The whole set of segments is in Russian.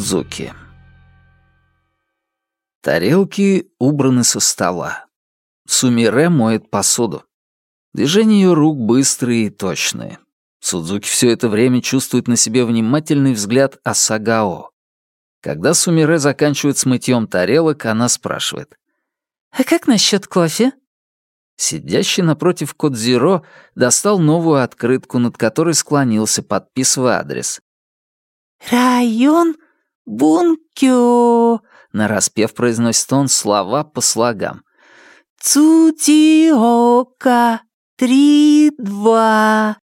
Судзуки. Тарелки убраны со стола. Сумире моет посуду. Движения ее рук быстрые и точные. Судзуки все это время чувствует на себе внимательный взгляд Асагао. Когда Сумире заканчивает с мытьем тарелок, она спрашивает. «А как насчет кофе?» Сидящий напротив Кодзиро достал новую открытку, над которой склонился, подписывая адрес. «Район Бункё», — нараспев произносит он слова по слогам. «Цутиока, три-два».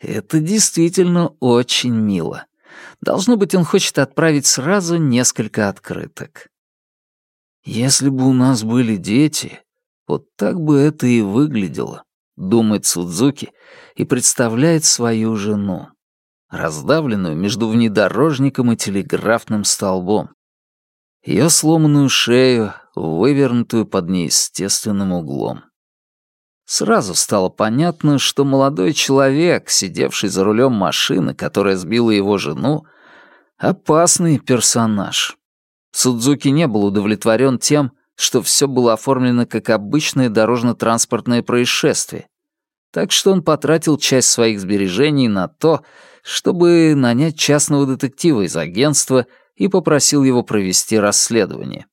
Это действительно очень мило. Должно быть, он хочет отправить сразу несколько открыток. Если бы у нас были дети, вот так бы это и выглядело, думает Судзуки и представляет свою жену, раздавленную между внедорожником и телеграфным столбом. Ее сломанную шею, вывернутую под неестественным углом. Сразу стало понятно, что молодой человек, сидевший за рулем машины, которая сбила его жену, опасный персонаж. Судзуки не был удовлетворен тем, что все было оформлено как обычное дорожно-транспортное происшествие. Так что он потратил часть своих сбережений на то, чтобы нанять частного детектива из агентства и попросил его провести расследование.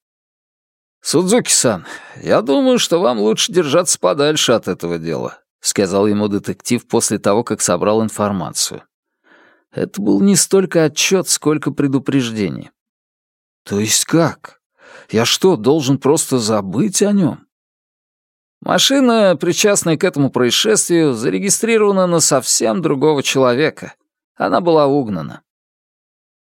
«Судзуки-сан, я думаю, что вам лучше держаться подальше от этого дела», сказал ему детектив после того, как собрал информацию. Это был не столько отчет, сколько предупреждение. «То есть как?» Я что, должен просто забыть о нем? Машина, причастная к этому происшествию, зарегистрирована на совсем другого человека. Она была угнана.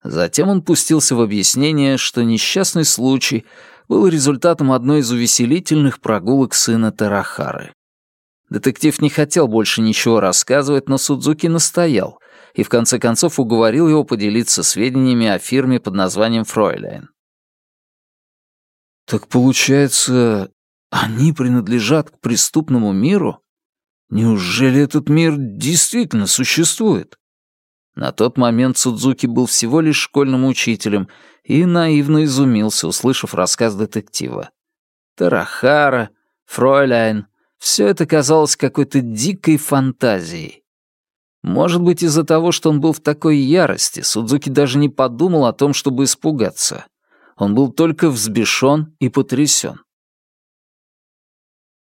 Затем он пустился в объяснение, что несчастный случай был результатом одной из увеселительных прогулок сына Тарахары. Детектив не хотел больше ничего рассказывать, но Судзуки настоял и в конце концов уговорил его поделиться сведениями о фирме под названием «Фройляйн». Так получается, они принадлежат к преступному миру? Неужели этот мир действительно существует? На тот момент Судзуки был всего лишь школьным учителем и наивно изумился, услышав рассказ детектива. Тарахара, Фройляйн — все это казалось какой-то дикой фантазией. Может быть, из-за того, что он был в такой ярости, Судзуки даже не подумал о том, чтобы испугаться. Он был только взбешен и потрясен.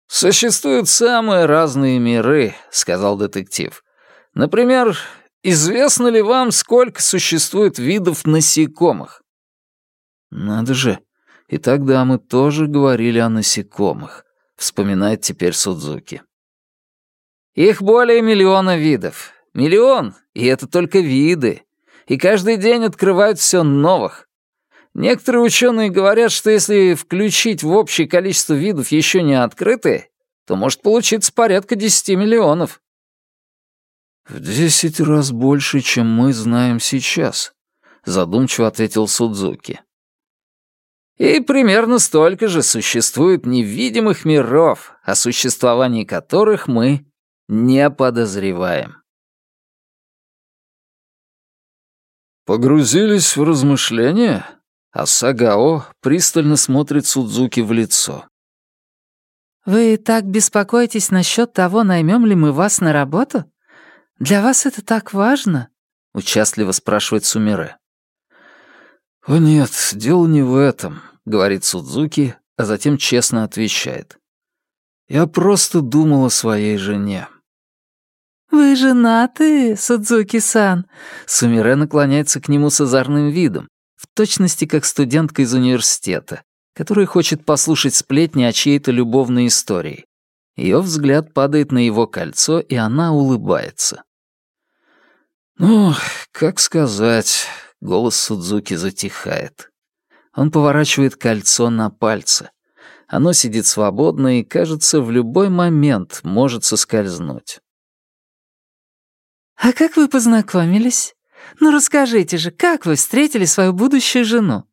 «Существуют самые разные миры», — сказал детектив. «Например, известно ли вам, сколько существует видов насекомых?» «Надо же, и тогда мы тоже говорили о насекомых», — вспоминает теперь Судзуки. «Их более миллиона видов. Миллион, и это только виды. И каждый день открывают все новых. Некоторые ученые говорят, что если включить в общее количество видов еще не открытые, то может получиться порядка 10 миллионов. «В десять раз больше, чем мы знаем сейчас», — задумчиво ответил Судзуки. «И примерно столько же существует невидимых миров, о существовании которых мы не подозреваем». «Погрузились в размышления?» а Сагао пристально смотрит Судзуки в лицо. «Вы так беспокоитесь насчет того, наймем ли мы вас на работу? Для вас это так важно?» — участливо спрашивает Сумире. «О нет, дело не в этом», — говорит Судзуки, а затем честно отвечает. «Я просто думал о своей жене». «Вы женаты, Судзуки-сан?» Сумире наклоняется к нему с озорным видом, в точности как студентка из университета, которая хочет послушать сплетни о чьей-то любовной истории. Ее взгляд падает на его кольцо, и она улыбается. «Ну, как сказать...» — голос Судзуки затихает. Он поворачивает кольцо на пальце. Оно сидит свободно и, кажется, в любой момент может соскользнуть. «А как вы познакомились?» Ну расскажите же, как вы встретили свою будущую жену?»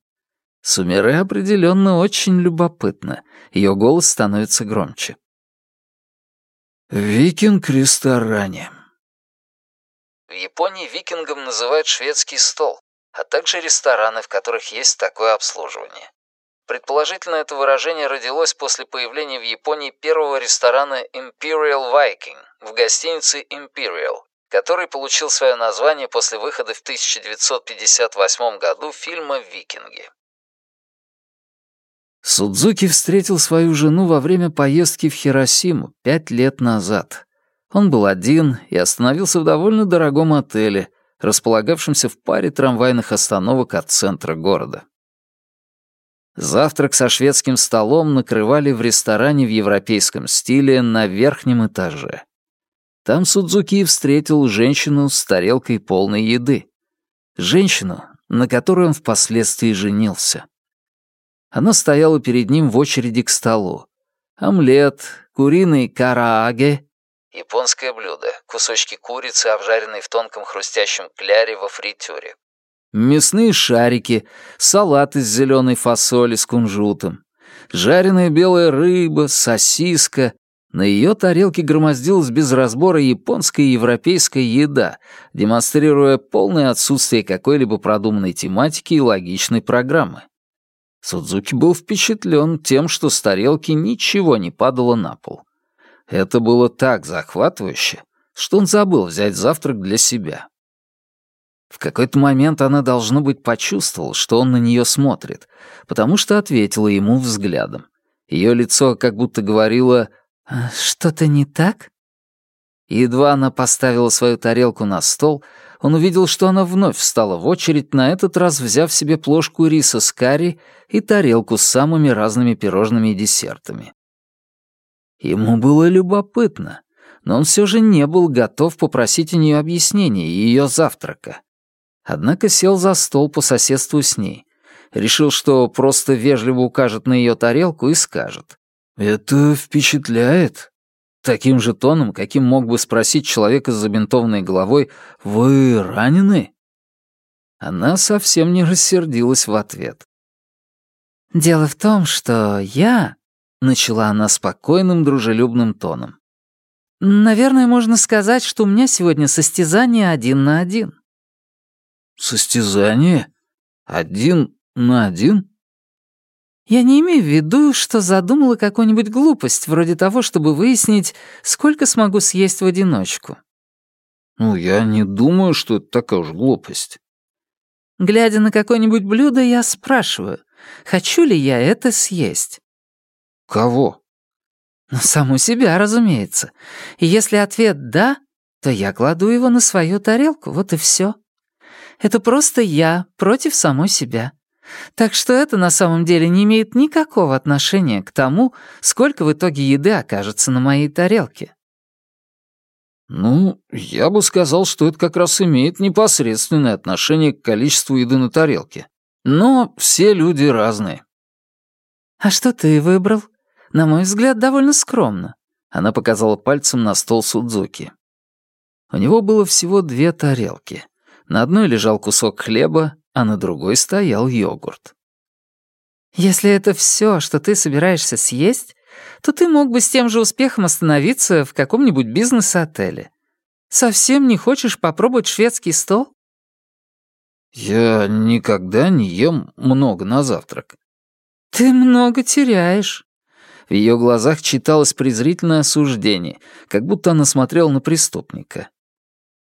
Сумере определенно очень любопытно. Ее голос становится громче. «Викинг-ресторане». В Японии викингом называют шведский стол. а также рестораны, в которых есть такое обслуживание. Предположительно, это выражение родилось после появления в Японии первого ресторана Imperial Viking в гостинице Imperial, который получил свое название после выхода в 1958 году фильма «Викинги». Судзуки встретил свою жену во время поездки в Хиросиму пять лет назад. Он был один и остановился в довольно дорогом отеле, располагавшемся в паре трамвайных остановок от центра города. Завтрак со шведским столом накрывали в ресторане в европейском стиле на верхнем этаже. Там Судзуки встретил женщину с тарелкой полной еды. Женщину, на которой он впоследствии женился. Она стояла перед ним в очереди к столу. Омлет, куриный карааге, японское блюдо, кусочки курицы, обжаренные в тонком хрустящем кляре во фритюре, мясные шарики, салат из зеленой фасоли с кунжутом, жареная белая рыба, сосиска. На ее тарелке громоздилась без разбора японская и европейская еда, демонстрируя полное отсутствие какой-либо продуманной тематики и логичной программы. Судзуки был впечатлен тем, что с тарелки ничего не падало на пол. Это было так захватывающе, что он забыл взять завтрак для себя. В какой-то момент она, должно быть, почувствовала, что он на нее смотрит, потому что ответила ему взглядом. Ее лицо как будто говорило «А «Что-то не так?» Едва она поставила свою тарелку на стол, он увидел, что она вновь встала в очередь, на этот раз взяв себе плошку риса с карри и тарелку с самыми разными пирожными и десертами. Ему было любопытно, но он все же не был готов попросить у нее объяснения ее завтрака. Однако сел за стол по соседству с ней. Решил, что просто вежливо укажет на ее тарелку и скажет. «Это впечатляет». Таким же тоном, каким мог бы спросить человека с забинтованной головой «Вы ранены?» Она совсем не рассердилась в ответ. «Дело в том, что я...» — начала она спокойным, дружелюбным тоном. «Наверное, можно сказать, что у меня сегодня состязание один на один». Состязание? Один на один? Я не имею в виду, что задумала какую-нибудь глупость, вроде того, чтобы выяснить, сколько смогу съесть в одиночку. Ну, я не думаю, что это такая уж глупость. Глядя на какое-нибудь блюдо, я спрашиваю, хочу ли я это съесть. Кого? Ну, саму себя, разумеется. И если ответ «да», то я кладу его на свою тарелку, вот и все. Это просто я против самой себя. Так что это на самом деле не имеет никакого отношения к тому, сколько в итоге еды окажется на моей тарелке. Ну, я бы сказал, что это как раз имеет непосредственное отношение к количеству еды на тарелке. Но все люди разные. А что ты выбрал? На мой взгляд, довольно скромно. Она показала пальцем на стол Судзуки. У него было всего две тарелки. На одной лежал кусок хлеба, а на другой стоял йогурт. «Если это все, что ты собираешься съесть, то ты мог бы с тем же успехом остановиться в каком-нибудь бизнес-отеле. Совсем не хочешь попробовать шведский стол?» «Я никогда не ем много на завтрак». «Ты много теряешь». В ее глазах читалось презрительное осуждение, как будто она смотрела на преступника.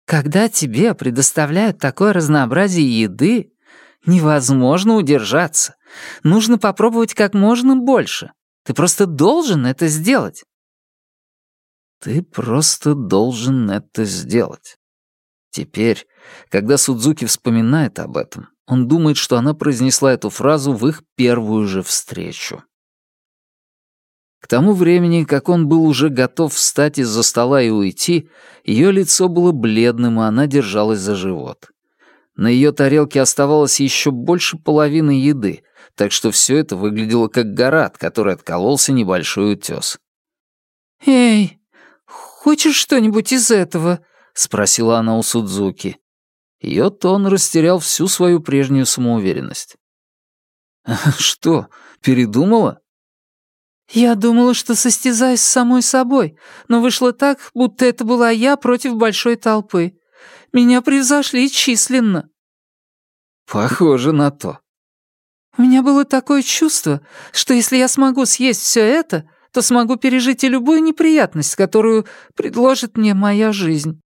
Когда тебе предоставляют такое разнообразие еды, невозможно удержаться. Нужно попробовать как можно больше. Ты просто должен это сделать. Ты просто должен это сделать. Теперь, когда Судзуки вспоминает об этом, он думает, что она произнесла эту фразу в их первую же встречу. К тому времени, как он был уже готов встать из-за стола и уйти, ее лицо было бледным, и она держалась за живот. На ее тарелке оставалось еще больше половины еды, так что все это выглядело как гора, от которой откололся небольшой утес. «Эй, хочешь что-нибудь из этого?» — спросила она у Судзуки. Ее тон растерял всю свою прежнюю самоуверенность. «Что, передумала?» «Я думала, что состязаюсь с самой собой, но вышло так, будто это была я против большой толпы. Меня превзошли численно». Похоже на то. У меня было такое чувство, что если я смогу съесть все это, то смогу пережить и любую неприятность, которую предложит мне моя жизнь.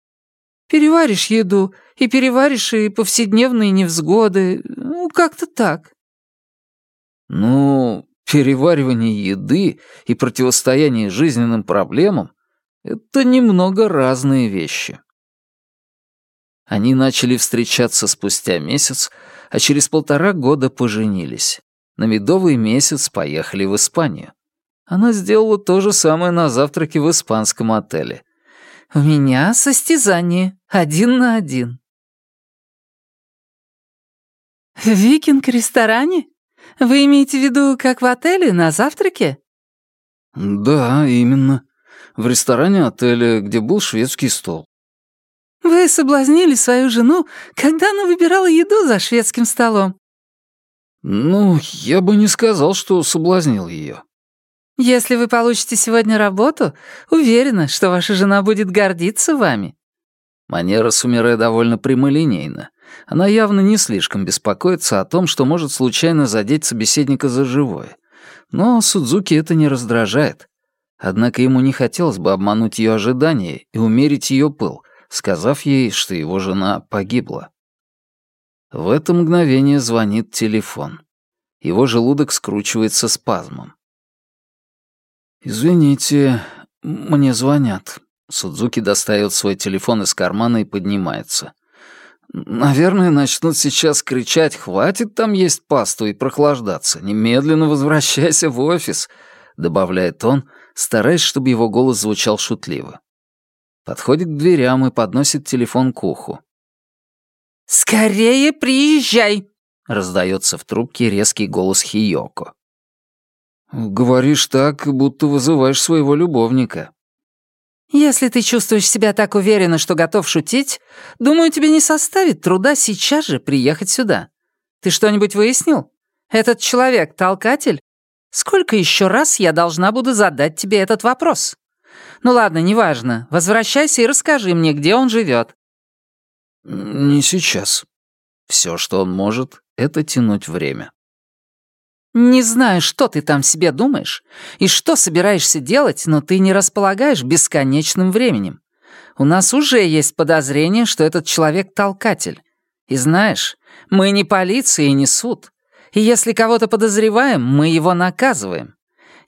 Переваришь еду, и переваришь и повседневные невзгоды. Ну, как-то так. Ну, переваривание еды и противостояние жизненным проблемам — это немного разные вещи. Они начали встречаться спустя месяц, а через полтора года поженились. На медовый месяц поехали в Испанию. Она сделала то же самое на завтраке в испанском отеле. «У меня состязание, один на один». «В викинг-ресторане? Вы имеете в виду, как в отеле, на завтраке?» «Да, именно. В ресторане отеля, где был шведский стол». «Вы соблазнили свою жену, когда она выбирала еду за шведским столом?» «Ну, я бы не сказал, что соблазнил ее. Если вы получите сегодня работу, уверена, что ваша жена будет гордиться вами». Манера Сумире довольно прямолинейна. Она явно не слишком беспокоится о том, что может случайно задеть собеседника за живое. Но Судзуки это не раздражает. Однако ему не хотелось бы обмануть ее ожидания и умерить ее пыл, сказав ей, что его жена погибла. В это мгновение звонит телефон. Его желудок скручивается спазмом. «Извините, мне звонят». Судзуки достает свой телефон из кармана и поднимается. «Наверное, начнут сейчас кричать «Хватит там есть пасту и прохлаждаться! Немедленно возвращайся в офис!» — добавляет он, стараясь, чтобы его голос звучал шутливо. Подходит к дверям и подносит телефон к уху. «Скорее приезжай!» — раздается в трубке резкий голос Хиёко. «Говоришь так, будто вызываешь своего любовника». «Если ты чувствуешь себя так уверенно, что готов шутить, думаю, тебе не составит труда сейчас же приехать сюда. Ты что-нибудь выяснил? Этот человек — толкатель? Сколько еще раз я должна буду задать тебе этот вопрос? Ну ладно, неважно. Возвращайся и расскажи мне, где он живет. «Не сейчас. Все, что он может, это тянуть время». Не знаю, что ты там себе думаешь и что собираешься делать, но ты не располагаешь бесконечным временем. У нас уже есть подозрение, что этот человек — толкатель. И знаешь, мы не полиция и не суд. И если кого-то подозреваем, мы его наказываем.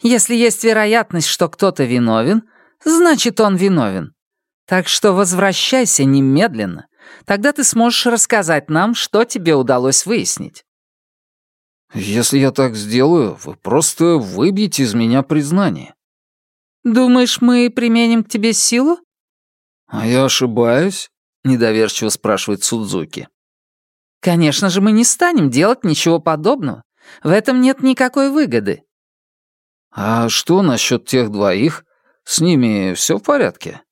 Если есть вероятность, что кто-то виновен, значит, он виновен. Так что возвращайся немедленно. Тогда ты сможешь рассказать нам, что тебе удалось выяснить. Если я так сделаю, вы просто выбьете из меня признание. Думаешь, мы применим к тебе силу? А я ошибаюсь? Недоверчиво спрашивает Судзуки. Конечно же, мы не станем делать ничего подобного. В этом нет никакой выгоды. А что насчет тех двоих? С ними все в порядке?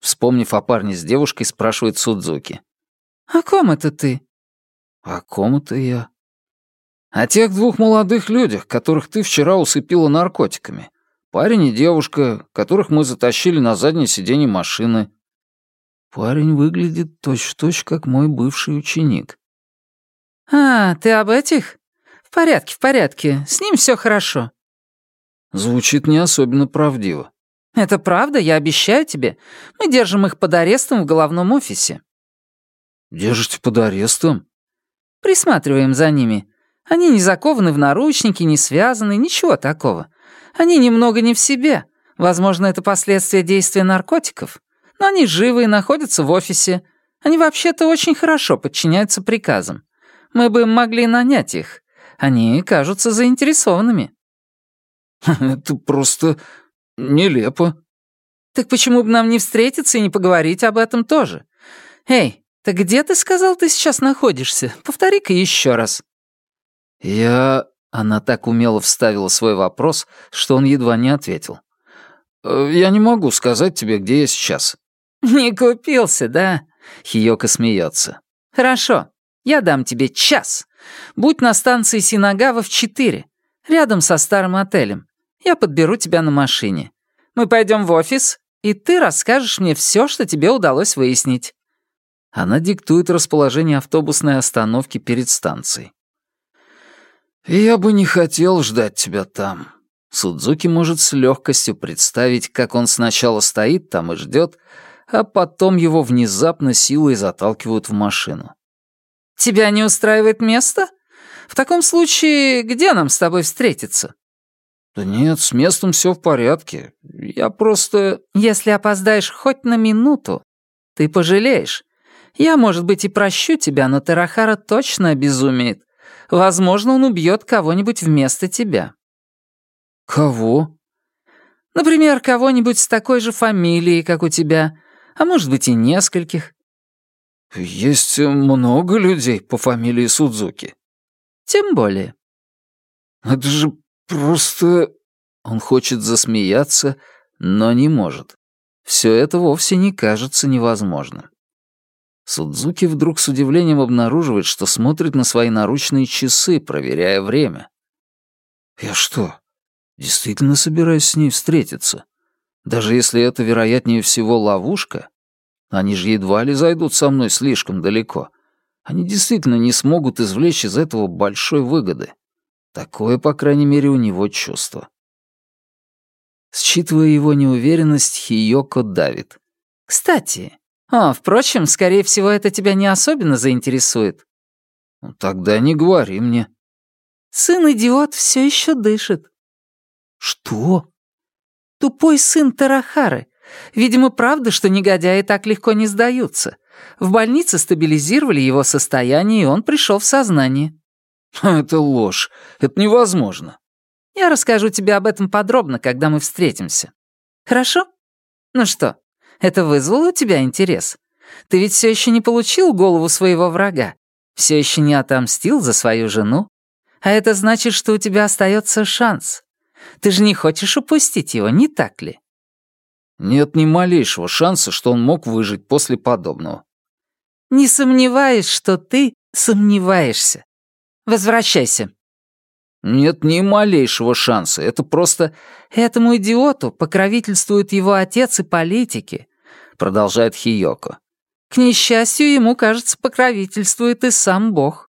Вспомнив о парне с девушкой, спрашивает Судзуки. «О ком это ты?» «О ком это я?» О тех двух молодых людях, которых ты вчера усыпила наркотиками. Парень и девушка, которых мы затащили на заднее сиденье машины. Парень выглядит точь-в-точь, -точь, как мой бывший ученик. «А, ты об этих? В порядке, в порядке. С ним все хорошо». Звучит не особенно правдиво. «Это правда, я обещаю тебе. Мы держим их под арестом в головном офисе». «Держите под арестом?» «Присматриваем за ними. Они не закованы в наручники, не связаны, ничего такого. Они немного не в себе. Возможно, это последствия действия наркотиков. Но они живы и находятся в офисе. Они вообще-то очень хорошо подчиняются приказам. Мы бы могли нанять их. Они кажутся заинтересованными». «Это просто нелепо». «Так почему бы нам не встретиться и не поговорить об этом тоже? Эй, так где ты сказал, ты сейчас находишься? Повтори-ка еще раз». «Я...» Она так умело вставила свой вопрос, что он едва не ответил. «Э, «Я не могу сказать тебе, где я сейчас». «Не купился, да?» Хиёка смеется. «Хорошо, я дам тебе час. Будь на станции Синагава в четыре, рядом со старым отелем. Я подберу тебя на машине. Мы пойдем в офис, и ты расскажешь мне все, что тебе удалось выяснить». Она диктует расположение автобусной остановки перед станцией. «Я бы не хотел ждать тебя там». Судзуки может с легкостью представить, как он сначала стоит там и ждет, а потом его внезапно силой заталкивают в машину. «Тебя не устраивает место? В таком случае, где нам с тобой встретиться?» «Да нет, с местом все в порядке. Я просто...» «Если опоздаешь хоть на минуту, ты пожалеешь. Я, может быть, и прощу тебя, но Тарахара точно обезумеет. Возможно, он убьет кого-нибудь вместо тебя». «Кого?» «Например, кого-нибудь с такой же фамилией, как у тебя, а может быть и нескольких». «Есть много людей по фамилии Судзуки». «Тем более». «Это же просто...» Он хочет засмеяться, но не может. Все это вовсе не кажется невозможным. Судзуки вдруг с удивлением обнаруживает, что смотрит на свои наручные часы, проверяя время. «Я что, действительно собираюсь с ней встретиться? Даже если это, вероятнее всего, ловушка? Они же едва ли зайдут со мной слишком далеко. Они действительно не смогут извлечь из этого большой выгоды. Такое, по крайней мере, у него чувство». Считывая его неуверенность, Хиёко давит. «Кстати, а, впрочем, скорее всего, это тебя не особенно заинтересует». Ну, «Тогда не говори мне». «Сын-идиот все еще дышит». «Что?» «Тупой сын Тарахары. Видимо, правда, что негодяи так легко не сдаются. В больнице стабилизировали его состояние, и он пришел в сознание». «Это ложь. Это невозможно». «Я расскажу тебе об этом подробно, когда мы встретимся. Хорошо? Ну что, это вызвало у тебя интерес? Ты ведь все еще не получил голову своего врага, все еще не отомстил за свою жену. А это значит, что у тебя остается шанс. Ты же не хочешь упустить его, не так ли? Нет ни малейшего шанса, что он мог выжить после подобного. Не сомневаюсь, что ты сомневаешься. Возвращайся. Нет ни малейшего шанса. Это просто... Этому идиоту покровительствуют его отец и политики продолжает Хиёко. К несчастью, ему, кажется, покровительствует и сам Бог.